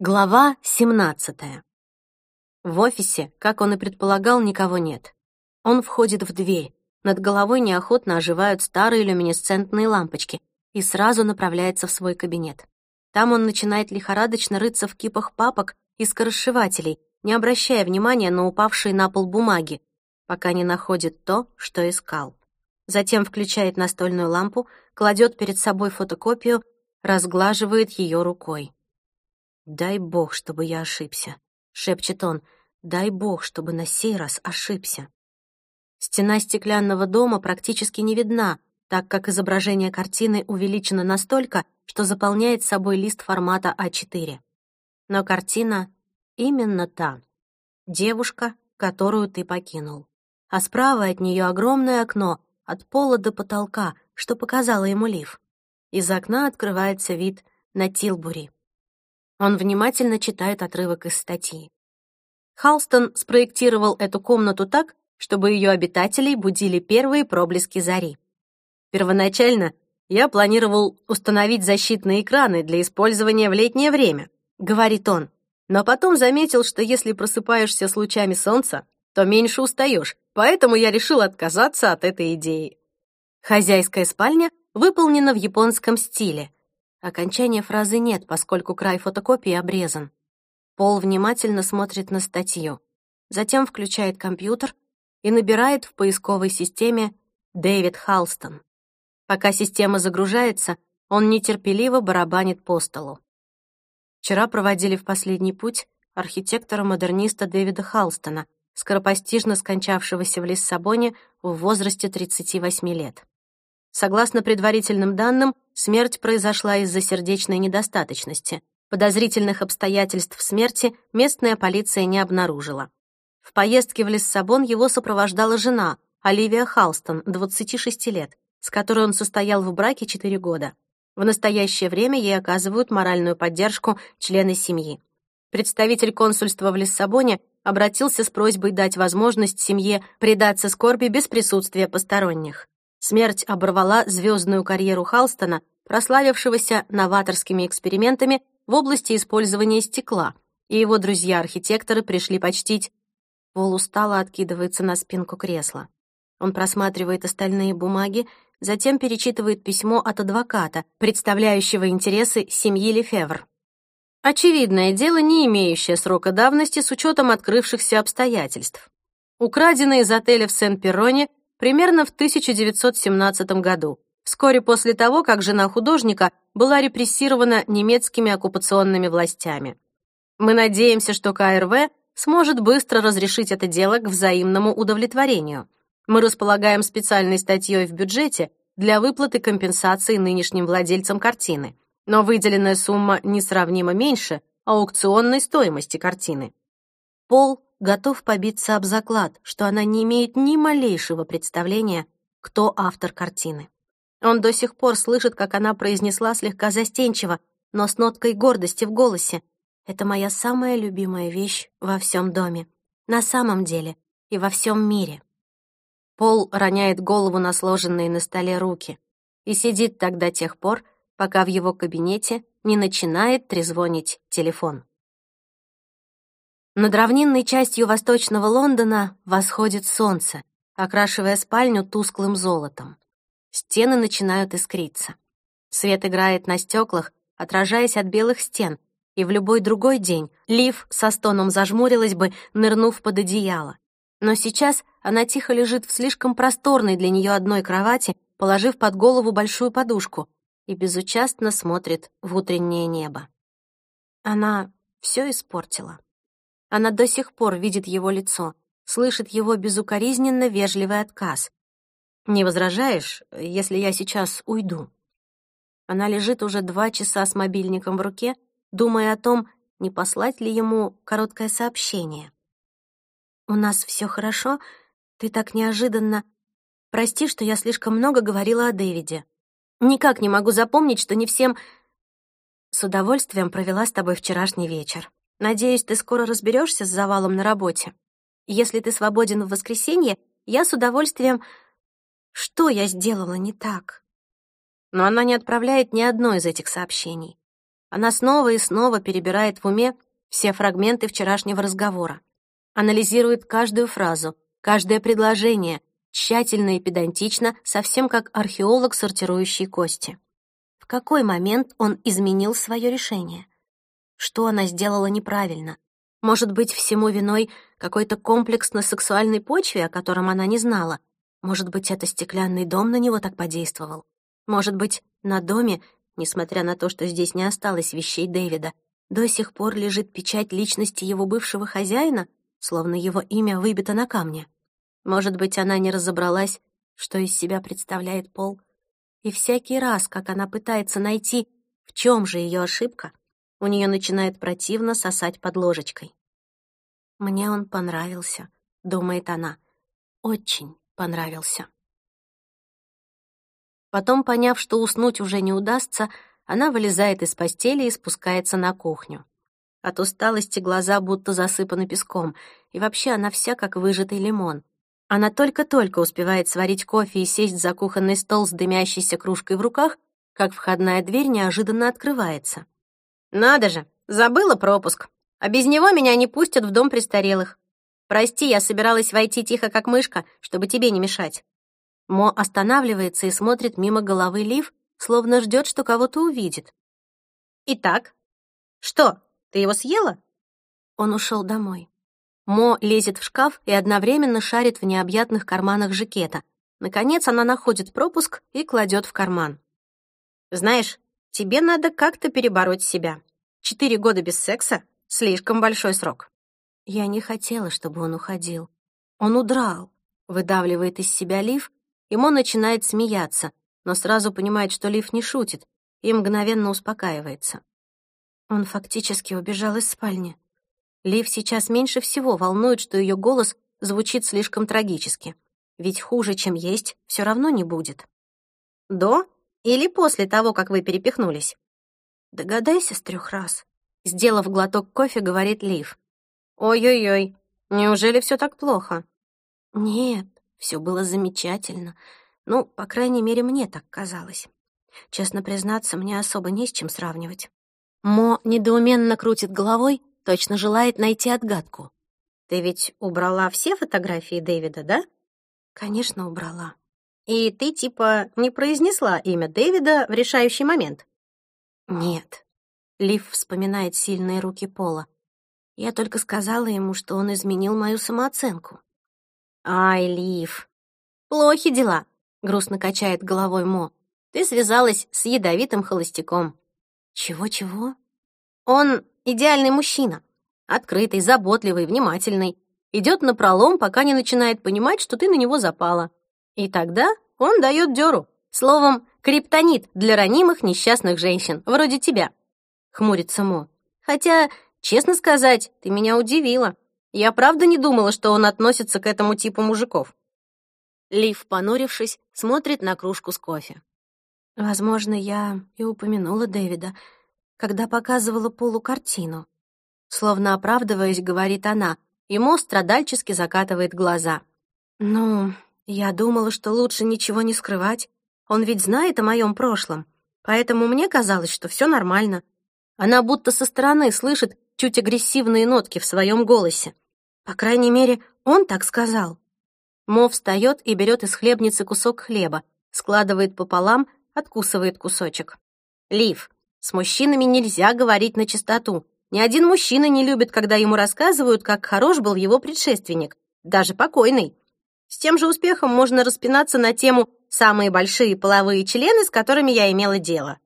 Глава 17. В офисе, как он и предполагал, никого нет. Он входит в дверь. Над головой неохотно оживают старые люминесцентные лампочки и сразу направляется в свой кабинет. Там он начинает лихорадочно рыться в кипах папок и скоросшивателей, не обращая внимания на упавшие на пол бумаги, пока не находит то, что искал. Затем включает настольную лампу, кладет перед собой фотокопию, разглаживает ее рукой. «Дай бог, чтобы я ошибся», — шепчет он. «Дай бог, чтобы на сей раз ошибся». Стена стеклянного дома практически не видна, так как изображение картины увеличено настолько, что заполняет собой лист формата А4. Но картина именно та. Девушка, которую ты покинул. А справа от нее огромное окно, от пола до потолка, что показало ему Лив. Из окна открывается вид на Тилбури. Он внимательно читает отрывок из статьи. Халстон спроектировал эту комнату так, чтобы ее обитателей будили первые проблески зари. Первоначально я планировал установить защитные экраны для использования в летнее время, говорит он. Но потом заметил, что если просыпаешься с лучами солнца, то меньше устаешь, поэтому я решил отказаться от этой идеи. Хозяйская спальня выполнена в японском стиле, Окончания фразы нет, поскольку край фотокопии обрезан. Пол внимательно смотрит на статью, затем включает компьютер и набирает в поисковой системе «Дэвид Халстон». Пока система загружается, он нетерпеливо барабанит по столу. Вчера проводили в последний путь архитектора-модерниста Дэвида Халстона, скоропостижно скончавшегося в Лиссабоне в возрасте 38 лет. Согласно предварительным данным, смерть произошла из-за сердечной недостаточности. Подозрительных обстоятельств смерти местная полиция не обнаружила. В поездке в Лиссабон его сопровождала жена, Оливия Халстон, 26 лет, с которой он состоял в браке 4 года. В настоящее время ей оказывают моральную поддержку члены семьи. Представитель консульства в Лиссабоне обратился с просьбой дать возможность семье предаться скорби без присутствия посторонних. Смерть оборвала звездную карьеру Халстона, прославившегося новаторскими экспериментами в области использования стекла, и его друзья-архитекторы пришли почтить. Пол устало откидывается на спинку кресла. Он просматривает остальные бумаги, затем перечитывает письмо от адвоката, представляющего интересы семьи Лефевр. Очевидное дело, не имеющее срока давности с учетом открывшихся обстоятельств. Украденный из отеля в Сен-Перроне примерно в 1917 году, вскоре после того, как жена художника была репрессирована немецкими оккупационными властями. Мы надеемся, что КРВ сможет быстро разрешить это дело к взаимному удовлетворению. Мы располагаем специальной статьей в бюджете для выплаты компенсации нынешним владельцам картины, но выделенная сумма несравнимо меньше аукционной стоимости картины. Пол готов побиться об заклад, что она не имеет ни малейшего представления, кто автор картины. Он до сих пор слышит, как она произнесла слегка застенчиво, но с ноткой гордости в голосе. «Это моя самая любимая вещь во всем доме. На самом деле и во всем мире». Пол роняет голову на сложенные на столе руки и сидит до тех пор, пока в его кабинете не начинает трезвонить телефон. Над равнинной частью восточного Лондона восходит солнце, окрашивая спальню тусклым золотом. Стены начинают искриться. Свет играет на стеклах, отражаясь от белых стен, и в любой другой день Лив со стоном зажмурилась бы, нырнув под одеяло. Но сейчас она тихо лежит в слишком просторной для нее одной кровати, положив под голову большую подушку, и безучастно смотрит в утреннее небо. Она все испортила. Она до сих пор видит его лицо, слышит его безукоризненно вежливый отказ. «Не возражаешь, если я сейчас уйду?» Она лежит уже два часа с мобильником в руке, думая о том, не послать ли ему короткое сообщение. «У нас все хорошо? Ты так неожиданно...» «Прости, что я слишком много говорила о Дэвиде. Никак не могу запомнить, что не всем...» «С удовольствием провела с тобой вчерашний вечер. Надеюсь, ты скоро разберешься с завалом на работе. Если ты свободен в воскресенье, я с удовольствием... Что я сделала не так? Но она не отправляет ни одно из этих сообщений. Она снова и снова перебирает в уме все фрагменты вчерашнего разговора. Анализирует каждую фразу, каждое предложение, тщательно и педантично, совсем как археолог, сортирующий кости. В какой момент он изменил свое решение? Что она сделала неправильно? Может быть, всему виной какой-то комплекс на сексуальной почве, о котором она не знала? Может быть, это стеклянный дом на него так подействовал? Может быть, на доме, несмотря на то, что здесь не осталось вещей Дэвида, до сих пор лежит печать личности его бывшего хозяина, словно его имя выбито на камне? Может быть, она не разобралась, что из себя представляет Пол? И всякий раз, как она пытается найти, в чем же ее ошибка, у нее начинает противно сосать под ложечкой. «Мне он понравился», — думает она. «Очень понравился». Потом, поняв, что уснуть уже не удастся, она вылезает из постели и спускается на кухню. От усталости глаза будто засыпаны песком, и вообще она вся как выжатый лимон. Она только-только успевает сварить кофе и сесть за кухонный стол с дымящейся кружкой в руках, как входная дверь неожиданно открывается. «Надо же, забыла пропуск. А без него меня не пустят в дом престарелых. Прости, я собиралась войти тихо, как мышка, чтобы тебе не мешать». Мо останавливается и смотрит мимо головы Лив, словно ждет, что кого-то увидит. «Итак, что, ты его съела?» Он ушел домой. Мо лезет в шкаф и одновременно шарит в необъятных карманах жакета. Наконец она находит пропуск и кладет в карман. «Знаешь, Тебе надо как-то перебороть себя. Четыре года без секса — слишком большой срок». Я не хотела, чтобы он уходил. Он удрал, выдавливает из себя Лив, Мо начинает смеяться, но сразу понимает, что Лив не шутит, и мгновенно успокаивается. Он фактически убежал из спальни. Лив сейчас меньше всего волнует, что ее голос звучит слишком трагически. Ведь хуже, чем есть, все равно не будет. До или после того, как вы перепихнулись? Догадайся с трех раз. Сделав глоток кофе, говорит Лив. Ой-ой-ой, неужели все так плохо? Нет, все было замечательно. Ну, по крайней мере, мне так казалось. Честно признаться, мне особо не с чем сравнивать. Мо недоуменно крутит головой, точно желает найти отгадку. «Ты ведь убрала все фотографии Дэвида, да?» «Конечно, убрала. И ты типа не произнесла имя Дэвида в решающий момент? Нет. Лив вспоминает сильные руки Пола. Я только сказала ему, что он изменил мою самооценку. Ай, Лив. Плохи дела, грустно качает головой Мо. Ты связалась с ядовитым холостяком. Чего-чего? Он идеальный мужчина. Открытый, заботливый, внимательный. Идет на пролом, пока не начинает понимать, что ты на него запала. И тогда он дает дёру. Словом, криптонит для ранимых несчастных женщин, вроде тебя. Хмурится Мо. Хотя, честно сказать, ты меня удивила. Я правда не думала, что он относится к этому типу мужиков. Лив, понурившись, смотрит на кружку с кофе. Возможно, я и упомянула Дэвида, когда показывала Полу картину. Словно оправдываясь, говорит она, ему страдальчески закатывает глаза. «Ну, я думала, что лучше ничего не скрывать. Он ведь знает о моем прошлом. Поэтому мне казалось, что все нормально. Она будто со стороны слышит чуть агрессивные нотки в своем голосе. По крайней мере, он так сказал. Мо встает и берет из хлебницы кусок хлеба, складывает пополам, откусывает кусочек. Лив, с мужчинами нельзя говорить на чистоту. Ни один мужчина не любит, когда ему рассказывают, как хорош был его предшественник, даже покойный. С тем же успехом можно распинаться на тему «самые большие половые члены, с которыми я имела дело».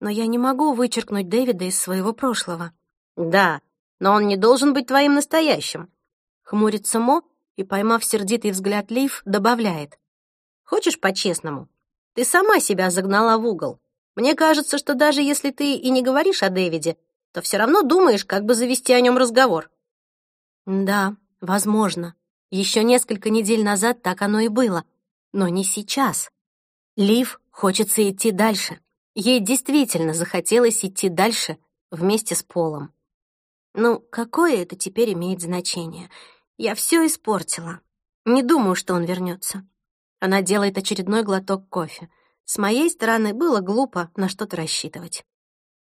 Но я не могу вычеркнуть Дэвида из своего прошлого. Да, но он не должен быть твоим настоящим. Хмурится Мо и, поймав сердитый взгляд Лив, добавляет. Хочешь по-честному? Ты сама себя загнала в угол. Мне кажется, что даже если ты и не говоришь о Дэвиде, то все равно думаешь, как бы завести о нем разговор. Да, возможно. Еще несколько недель назад так оно и было, но не сейчас. Лив хочется идти дальше. Ей действительно захотелось идти дальше вместе с Полом. Ну, какое это теперь имеет значение? Я все испортила. Не думаю, что он вернется. Она делает очередной глоток кофе. С моей стороны было глупо на что-то рассчитывать.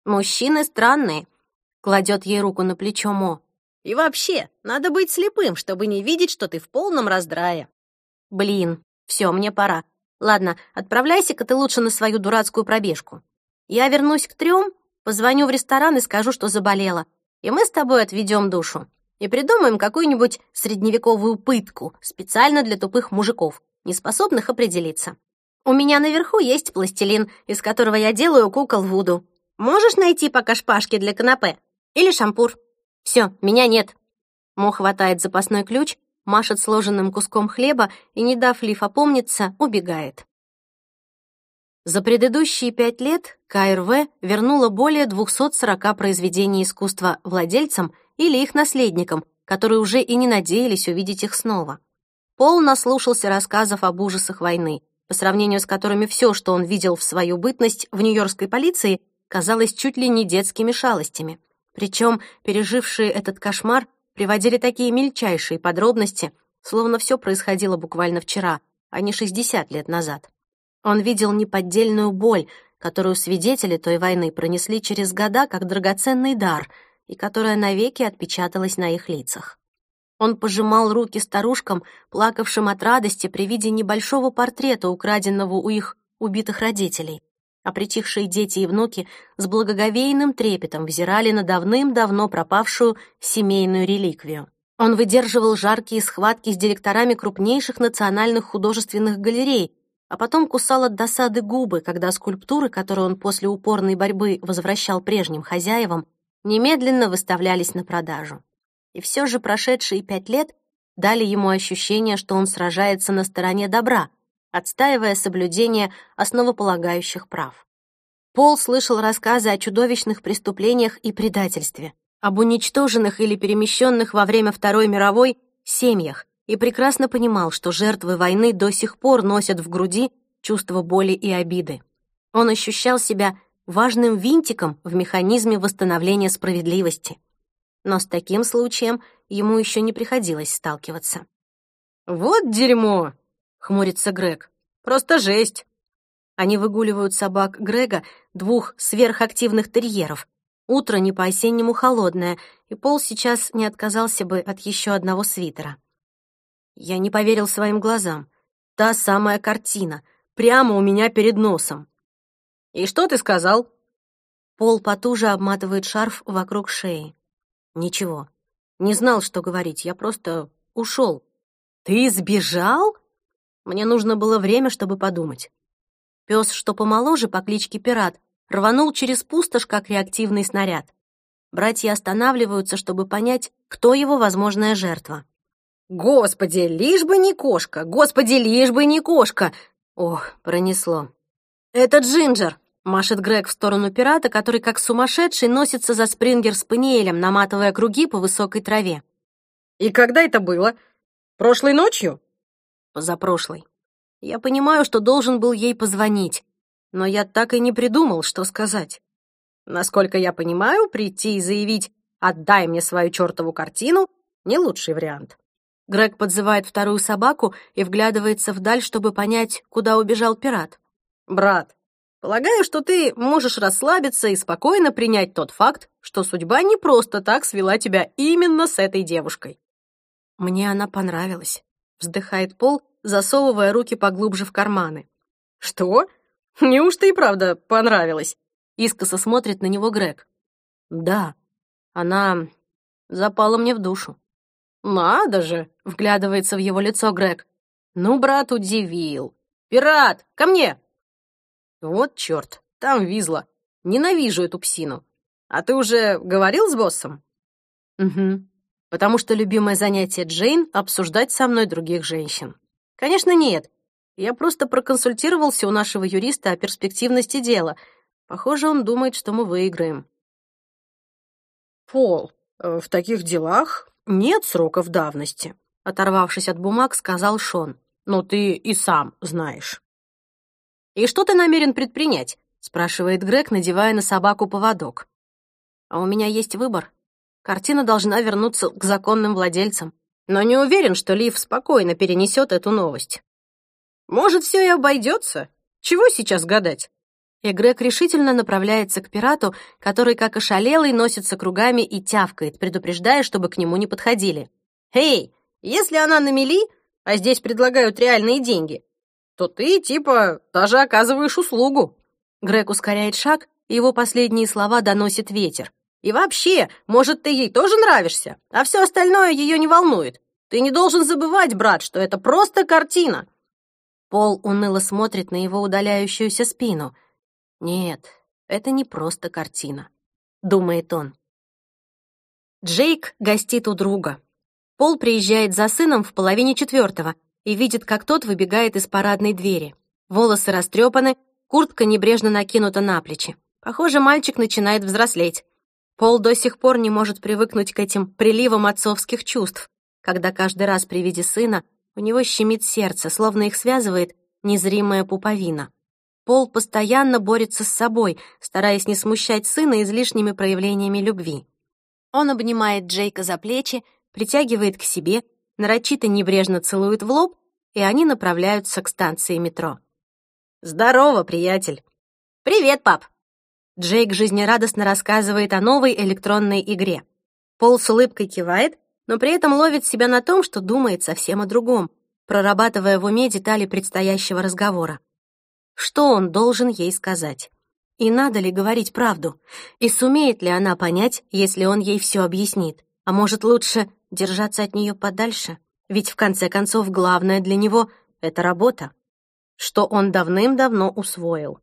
«Мужчины странные», — кладет ей руку на плечо Мо. «И вообще, надо быть слепым, чтобы не видеть, что ты в полном раздрае». «Блин, все, мне пора. Ладно, отправляйся-ка ты лучше на свою дурацкую пробежку. Я вернусь к трем, позвоню в ресторан и скажу, что заболела, и мы с тобой отведем душу и придумаем какую-нибудь средневековую пытку специально для тупых мужиков, неспособных определиться. У меня наверху есть пластилин, из которого я делаю кукол Вуду. Можешь найти пока шпажки для канапе? Или шампур? Все, меня нет. Мо хватает запасной ключ, машет сложенным куском хлеба и, не дав Лиф опомниться, убегает. За предыдущие пять лет КРВ вернула более 240 произведений искусства владельцам или их наследникам, которые уже и не надеялись увидеть их снова. Пол наслушался рассказов об ужасах войны, по сравнению с которыми все, что он видел в свою бытность в нью-йоркской полиции, казалось чуть ли не детскими шалостями. Причем пережившие этот кошмар приводили такие мельчайшие подробности, словно все происходило буквально вчера, а не 60 лет назад. Он видел неподдельную боль, которую свидетели той войны пронесли через года как драгоценный дар и которая навеки отпечаталась на их лицах. Он пожимал руки старушкам, плакавшим от радости при виде небольшого портрета, украденного у их убитых родителей. А притихшие дети и внуки с благоговейным трепетом взирали на давным-давно пропавшую семейную реликвию. Он выдерживал жаркие схватки с директорами крупнейших национальных художественных галерей, а потом кусал от досады губы, когда скульптуры, которые он после упорной борьбы возвращал прежним хозяевам, немедленно выставлялись на продажу. И все же прошедшие пять лет дали ему ощущение, что он сражается на стороне добра, отстаивая соблюдение основополагающих прав. Пол слышал рассказы о чудовищных преступлениях и предательстве, об уничтоженных или перемещенных во время Второй мировой семьях, и прекрасно понимал, что жертвы войны до сих пор носят в груди чувство боли и обиды. Он ощущал себя важным винтиком в механизме восстановления справедливости. Но с таким случаем ему еще не приходилось сталкиваться. «Вот дерьмо!» — хмурится Грег. «Просто жесть!» Они выгуливают собак Грега, двух сверхактивных терьеров. Утро не по-осеннему холодное, и Пол сейчас не отказался бы от еще одного свитера. Я не поверил своим глазам. Та самая картина, прямо у меня перед носом. «И что ты сказал?» Пол потуже обматывает шарф вокруг шеи. «Ничего. Не знал, что говорить. Я просто ушел». «Ты сбежал?» Мне нужно было время, чтобы подумать. Пес, что помоложе по кличке Пират, рванул через пустошь, как реактивный снаряд. Братья останавливаются, чтобы понять, кто его возможная жертва. «Господи, лишь бы не кошка! Господи, лишь бы не кошка!» Ох, пронесло. «Это Джинджер!» — машет Грег в сторону пирата, который как сумасшедший носится за спрингер с паниелем, наматывая круги по высокой траве. «И когда это было? Прошлой ночью?» «Позапрошлой. Я понимаю, что должен был ей позвонить, но я так и не придумал, что сказать. Насколько я понимаю, прийти и заявить «отдай мне свою чертову картину» — не лучший вариант. Грег подзывает вторую собаку и вглядывается вдаль, чтобы понять, куда убежал пират. «Брат, полагаю, что ты можешь расслабиться и спокойно принять тот факт, что судьба не просто так свела тебя именно с этой девушкой». «Мне она понравилась», — вздыхает Пол, засовывая руки поглубже в карманы. «Что? Неужто и правда понравилась?» Искоса смотрит на него Грег. «Да, она запала мне в душу». «Надо же!» — вглядывается в его лицо Грег. «Ну, брат удивил. Пират, ко мне!» «Вот черт, там визла. Ненавижу эту псину. А ты уже говорил с боссом?» «Угу. Потому что любимое занятие Джейн — обсуждать со мной других женщин». «Конечно, нет. Я просто проконсультировался у нашего юриста о перспективности дела. Похоже, он думает, что мы выиграем». «Пол, э, в таких делах «Нет сроков давности», — оторвавшись от бумаг, сказал Шон. «Но ты и сам знаешь». «И что ты намерен предпринять?» — спрашивает Грег, надевая на собаку поводок. «А у меня есть выбор. Картина должна вернуться к законным владельцам, но не уверен, что Лив спокойно перенесет эту новость». «Может, все и обойдется? Чего сейчас гадать?» И Грег решительно направляется к пирату, который, как ошалелый, носится кругами и тявкает, предупреждая, чтобы к нему не подходили. «Эй, если она на мели, а здесь предлагают реальные деньги, то ты, типа, даже оказываешь услугу». Грег ускоряет шаг, и его последние слова доносит ветер. «И вообще, может, ты ей тоже нравишься, а все остальное ее не волнует. Ты не должен забывать, брат, что это просто картина». Пол уныло смотрит на его удаляющуюся спину. «Нет, это не просто картина», — думает он. Джейк гостит у друга. Пол приезжает за сыном в половине четвертого и видит, как тот выбегает из парадной двери. Волосы растрепаны, куртка небрежно накинута на плечи. Похоже, мальчик начинает взрослеть. Пол до сих пор не может привыкнуть к этим приливам отцовских чувств, когда каждый раз при виде сына у него щемит сердце, словно их связывает незримая пуповина. Пол постоянно борется с собой, стараясь не смущать сына излишними проявлениями любви. Он обнимает Джейка за плечи, притягивает к себе, нарочито небрежно целует в лоб, и они направляются к станции метро. «Здорово, приятель!» «Привет, пап!» Джейк жизнерадостно рассказывает о новой электронной игре. Пол с улыбкой кивает, но при этом ловит себя на том, что думает совсем о другом, прорабатывая в уме детали предстоящего разговора. Что он должен ей сказать? И надо ли говорить правду? И сумеет ли она понять, если он ей все объяснит? А может, лучше держаться от нее подальше? Ведь в конце концов главное для него — это работа, что он давным-давно усвоил.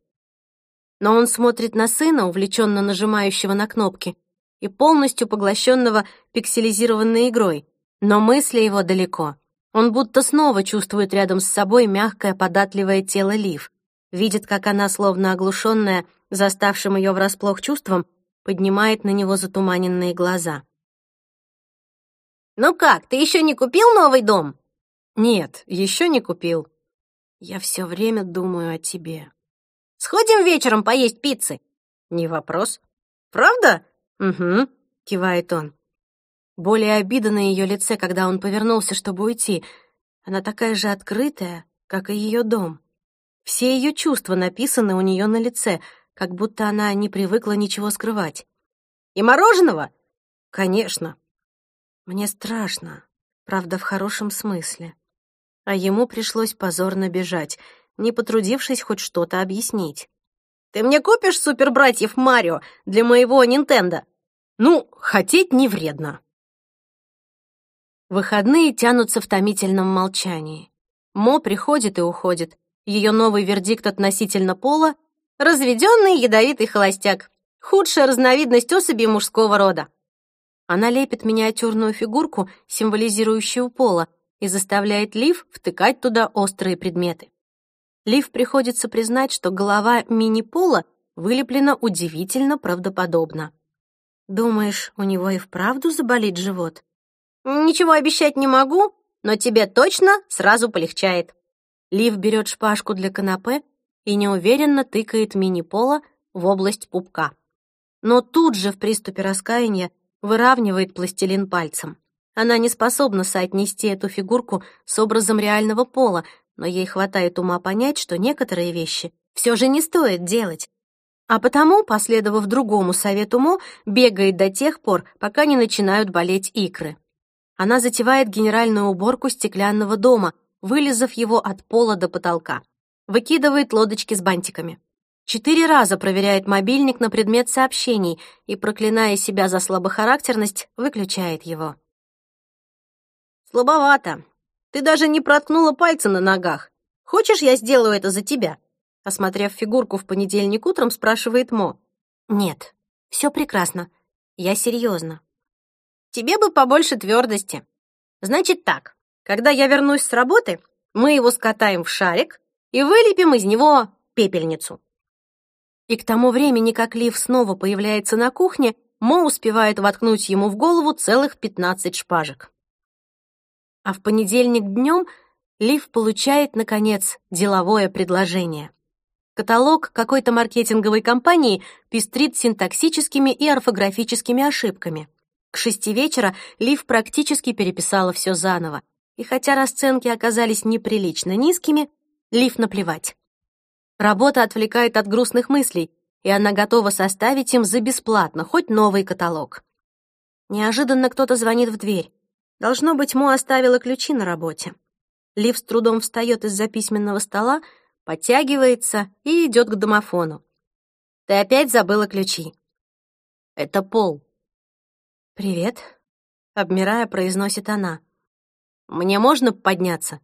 Но он смотрит на сына, увлеченно нажимающего на кнопки, и полностью поглощенного пикселизированной игрой. Но мысли его далеко. Он будто снова чувствует рядом с собой мягкое, податливое тело Лив. Видит, как она, словно оглушенная, заставшим ее врасплох чувством, поднимает на него затуманенные глаза. «Ну как, ты еще не купил новый дом?» «Нет, еще не купил. Я все время думаю о тебе». Сходим вечером поесть пиццы?» «Не вопрос». «Правда?» «Угу», — кивает он. Более обида на ее лице, когда он повернулся, чтобы уйти. Она такая же открытая, как и ее дом. Все ее чувства написаны у нее на лице, как будто она не привыкла ничего скрывать. «И мороженого?» «Конечно». Мне страшно, правда, в хорошем смысле. А ему пришлось позорно бежать — не потрудившись хоть что-то объяснить. «Ты мне купишь супербратьев Марио для моего Нинтендо?» «Ну, хотеть не вредно». Выходные тянутся в томительном молчании. Мо приходит и уходит. Ее новый вердикт относительно пола — разведенный ядовитый холостяк. Худшая разновидность особи мужского рода. Она лепит миниатюрную фигурку, символизирующую пола, и заставляет Лив втыкать туда острые предметы. Лив приходится признать, что голова мини-пола вылеплена удивительно правдоподобно. «Думаешь, у него и вправду заболит живот?» «Ничего обещать не могу, но тебе точно сразу полегчает». Лив берет шпажку для канапе и неуверенно тыкает мини-пола в область пупка. Но тут же в приступе раскаяния выравнивает пластилин пальцем. Она не способна соотнести эту фигурку с образом реального пола, но ей хватает ума понять, что некоторые вещи все же не стоит делать. А потому, последовав другому совету Мо, бегает до тех пор, пока не начинают болеть икры. Она затевает генеральную уборку стеклянного дома, вылезав его от пола до потолка. Выкидывает лодочки с бантиками. Четыре раза проверяет мобильник на предмет сообщений и, проклиная себя за слабохарактерность, выключает его. «Слабовато. Ты даже не проткнула пальцы на ногах. Хочешь, я сделаю это за тебя?» Осмотрев фигурку в понедельник утром, спрашивает Мо. «Нет, все прекрасно. Я серьезно. Тебе бы побольше твердости. Значит так, когда я вернусь с работы, мы его скатаем в шарик и вылепим из него пепельницу. И к тому времени, как Лив снова появляется на кухне, Мо успевает воткнуть ему в голову целых 15 шпажек. А в понедельник днем Лив получает, наконец, деловое предложение. Каталог какой-то маркетинговой компании пестрит синтаксическими и орфографическими ошибками. К шести вечера Лив практически переписала все заново. И хотя расценки оказались неприлично низкими, Лив наплевать. Работа отвлекает от грустных мыслей, и она готова составить им за бесплатно хоть новый каталог. Неожиданно кто-то звонит в дверь. Должно быть, Мо оставила ключи на работе. Лив с трудом встает из-за письменного стола, подтягивается и идет к домофону. «Ты опять забыла ключи?» «Это Пол». «Привет», — обмирая, произносит она. «Мне можно подняться?»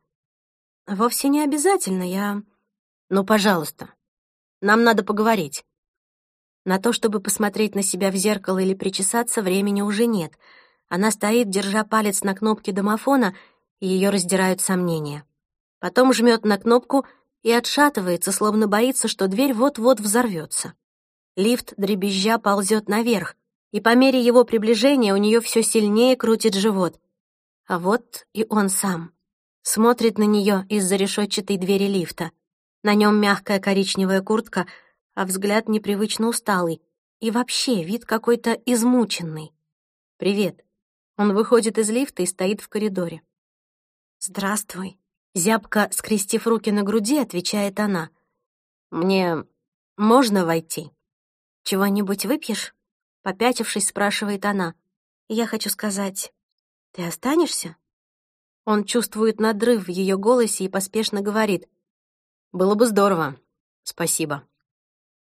«Вовсе не обязательно, я...» «Ну, пожалуйста, нам надо поговорить». На то, чтобы посмотреть на себя в зеркало или причесаться, времени уже нет. Она стоит, держа палец на кнопке домофона, и ее раздирают сомнения. Потом жмет на кнопку и отшатывается, словно боится, что дверь вот-вот взорвется. Лифт, дребезжа, ползет наверх, и по мере его приближения у нее все сильнее крутит живот. А вот и он сам. Смотрит на нее из-за решетчатой двери лифта. На нем мягкая коричневая куртка, а взгляд непривычно усталый. И вообще вид какой-то измученный. «Привет». Он выходит из лифта и стоит в коридоре. «Здравствуй», — зябко, скрестив руки на груди, отвечает она. «Мне можно войти?» «Чего-нибудь выпьешь?» Попятившись, спрашивает она. «Я хочу сказать, ты останешься?» Он чувствует надрыв в ее голосе и поспешно говорит. «Было бы здорово. Спасибо».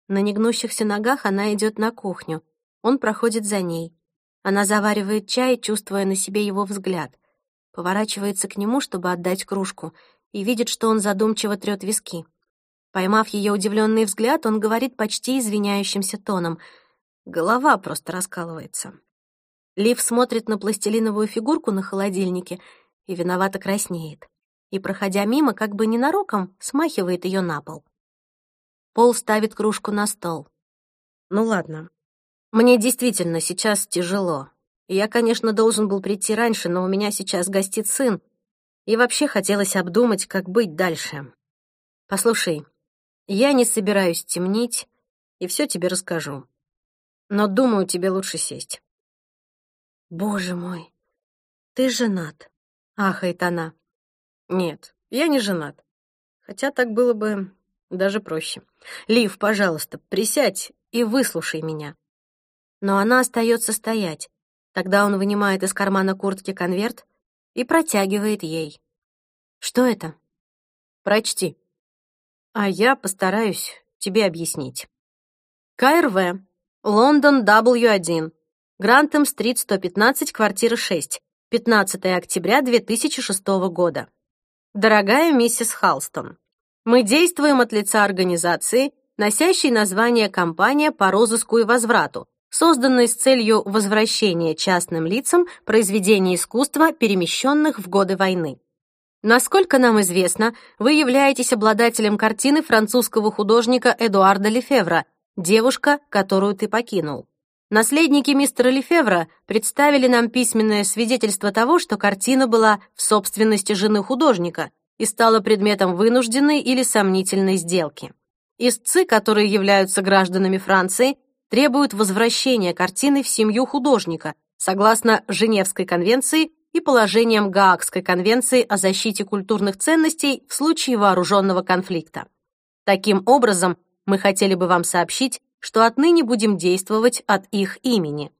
На негнущихся ногах она идет на кухню. Он проходит за ней. Она заваривает чай, чувствуя на себе его взгляд — поворачивается к нему, чтобы отдать кружку, и видит, что он задумчиво трёт виски. Поймав ее удивленный взгляд, он говорит почти извиняющимся тоном. Голова просто раскалывается. Лив смотрит на пластилиновую фигурку на холодильнике и виновато краснеет. И, проходя мимо, как бы ненароком, смахивает ее на пол. Пол ставит кружку на стол. «Ну ладно. Мне действительно сейчас тяжело. Я, конечно, должен был прийти раньше, но у меня сейчас гостит сын, и вообще хотелось обдумать, как быть дальше. Послушай, я не собираюсь темнить, и все тебе расскажу. Но думаю, тебе лучше сесть. Боже мой, ты женат, ахает она. Нет, я не женат. Хотя так было бы даже проще. Лив, пожалуйста, присядь и выслушай меня. Но она остается стоять. Тогда он вынимает из кармана куртки конверт и протягивает ей. «Что это?» «Прочти». «А я постараюсь тебе объяснить». КРВ, Лондон W1, Грантем-стрит, 115, квартира 6, 15 октября 2006 года. Дорогая миссис Халстон, мы действуем от лица организации, носящей название «Компания по розыску и возврату», созданной с целью возвращения частным лицам произведений искусства, перемещенных в годы войны. Насколько нам известно, вы являетесь обладателем картины французского художника Эдуарда Лефевра «Девушка, которую ты покинул». Наследники мистера Лефевра представили нам письменное свидетельство того, что картина была в собственности жены художника и стала предметом вынужденной или сомнительной сделки. Истцы, которые являются гражданами Франции, требуют возвращения картины в семью художника, согласно Женевской конвенции и положениям Гаагской конвенции о защите культурных ценностей в случае вооруженного конфликта. Таким образом, мы хотели бы вам сообщить, что отныне будем действовать от их имени.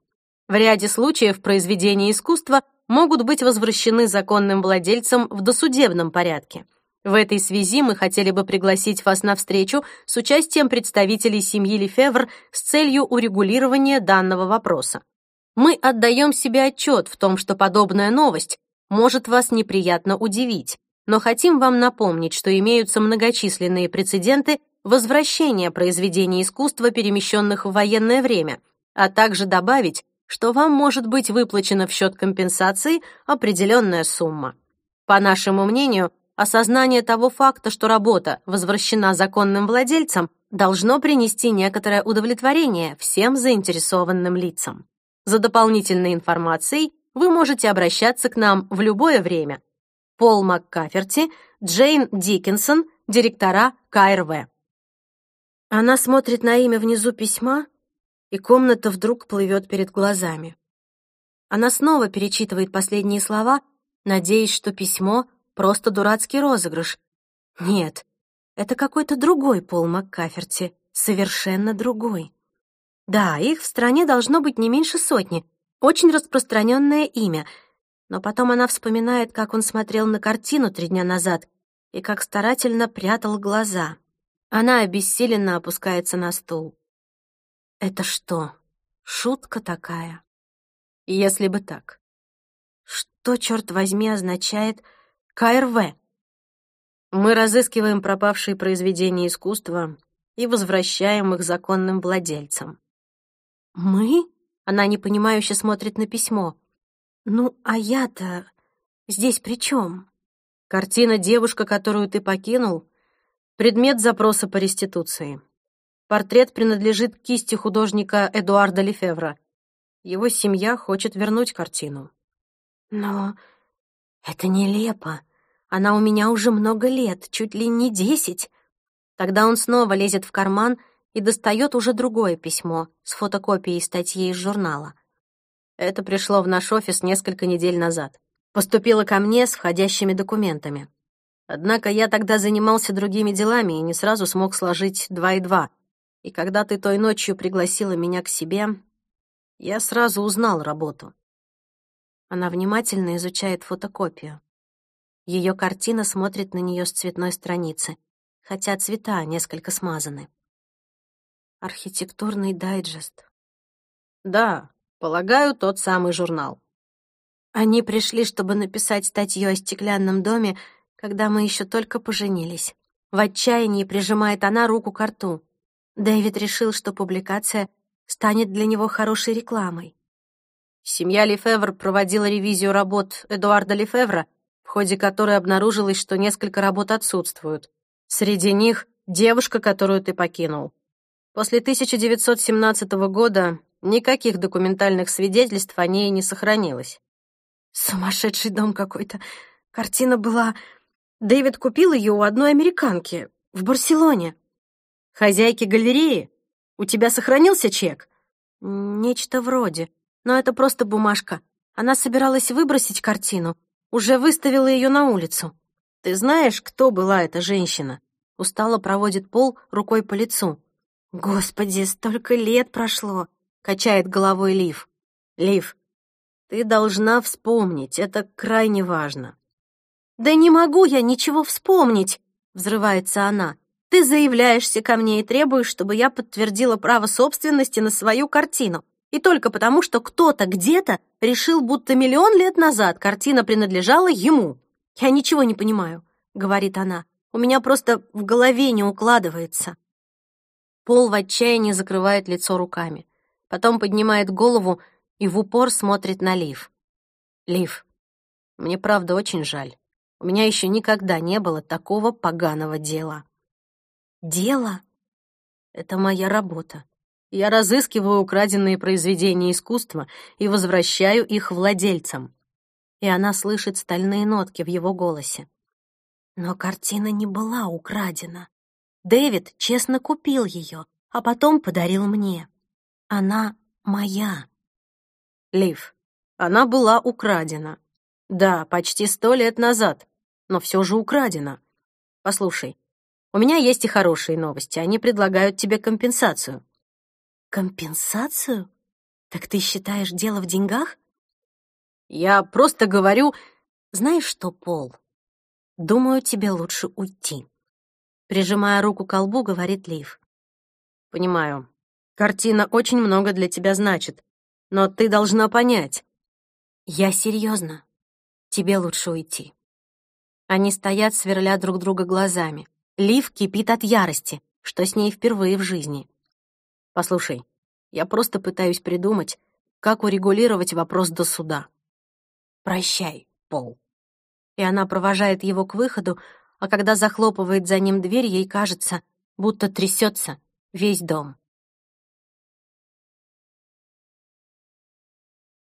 В ряде случаев произведения искусства могут быть возвращены законным владельцам в досудебном порядке – в этой связи мы хотели бы пригласить вас на встречу с участием представителей семьи Лефевр с целью урегулирования данного вопроса. Мы отдаем себе отчет в том, что подобная новость может вас неприятно удивить, но хотим вам напомнить, что имеются многочисленные прецеденты возвращения произведений искусства, перемещенных в военное время, а также добавить, что вам может быть выплачена в счет компенсации определенная сумма. По нашему мнению, Осознание того факта, что работа возвращена законным владельцам, должно принести некоторое удовлетворение всем заинтересованным лицам. За дополнительной информацией вы можете обращаться к нам в любое время. Пол МакКаферти, Джейн Диккенсон, директора КРВ. Она смотрит на имя внизу письма, и комната вдруг плывет перед глазами. Она снова перечитывает последние слова, надеясь, что письмо Просто дурацкий розыгрыш. Нет, Это какой-то другой Пол Маккаферти, совершенно другой. Да, их в стране должно быть не меньше сотни, очень распространенное имя, но потом она вспоминает, как он смотрел на картину три дня назад и как старательно прятал глаза. Она обессиленно опускается на стул. Это что, шутка такая? Если бы так. Что, черт возьми, означает КРВ? Мы разыскиваем пропавшие произведения искусства и возвращаем их законным владельцам. Мы? Она непонимающе смотрит на письмо. Ну, а я-то здесь при чем? Картина «Девушка, которую ты покинул» — предмет запроса по реституции. Портрет принадлежит кисти художника Эдуарда Лефевра. Его семья хочет вернуть картину. Но это нелепо. Она у меня уже много лет, чуть ли не десять. Тогда он снова лезет в карман и достает уже другое письмо с фотокопией статьи из журнала. Это пришло в наш офис несколько недель назад. Поступило ко мне с входящими документами. Однако я тогда занимался другими делами и не сразу смог сложить два и два. И когда ты той ночью пригласила меня к себе, я сразу узнал работу. Она внимательно изучает фотокопию. Ее картина смотрит на нее с цветной страницы, хотя цвета несколько смазаны. Архитектурный дайджест. Да, полагаю, тот самый журнал. Они пришли, чтобы написать статью о стеклянном доме, когда мы еще только поженились. В отчаянии прижимает она руку к рту. Дэвид решил, что публикация станет для него хорошей рекламой. Семья Лефевр проводила ревизию работ Эдуарда Лефевра, в ходе которой обнаружилось, что несколько работ отсутствуют. Среди них девушка, которую ты покинул. После 1917 года никаких документальных свидетельств о ней не сохранилось. Сумасшедший дом какой-то. Картина была... Дэвид купил ее у одной американки в Барселоне. Хозяйки галереи? У тебя сохранился чек? Нечто вроде. Но это просто бумажка. Она собиралась выбросить картину, уже выставила ее на улицу. Ты знаешь, кто была эта женщина? Устало проводит Пол рукой по лицу. Господи, столько лет прошло, качает головой Лив. Лив, ты должна вспомнить, это крайне важно. Да не могу я ничего вспомнить, взрывается она. Ты заявляешься ко мне и требуешь, чтобы я подтвердила право собственности на свою картину. И только потому, что кто-то где-то решил, будто миллион лет назад картина принадлежала ему. «Я ничего не понимаю», — говорит она. «У меня просто в голове не укладывается». Пол в отчаянии закрывает лицо руками. Потом поднимает голову и в упор смотрит на Лив. «Лив, мне правда очень жаль. У меня еще никогда не было такого поганого дела». «Дело?» «Это моя работа. Я разыскиваю украденные произведения искусства и возвращаю их владельцам. И она слышит стальные нотки в его голосе. Но картина не была украдена. Дэвид честно купил ее, а потом подарил мне. Она моя. Лив, она была украдена. Да, почти сто лет назад, но все же украдена. Послушай, у меня есть и хорошие новости. Они предлагают тебе компенсацию. Компенсацию? Так ты считаешь дело в деньгах? Я просто говорю... Знаешь что, Пол? Думаю, тебе лучше уйти. Прижимая руку к колбу, говорит Лив. Понимаю. Картина очень много для тебя значит. Но ты должна понять. Я серьезно. Тебе лучше уйти. Они стоят, сверля друг друга глазами. Лив кипит от ярости, что с ней впервые в жизни. Послушай, я просто пытаюсь придумать, как урегулировать вопрос до суда. Прощай, Пол. И она провожает его к выходу, а когда захлопывает за ним дверь, ей кажется, будто трясется весь дом.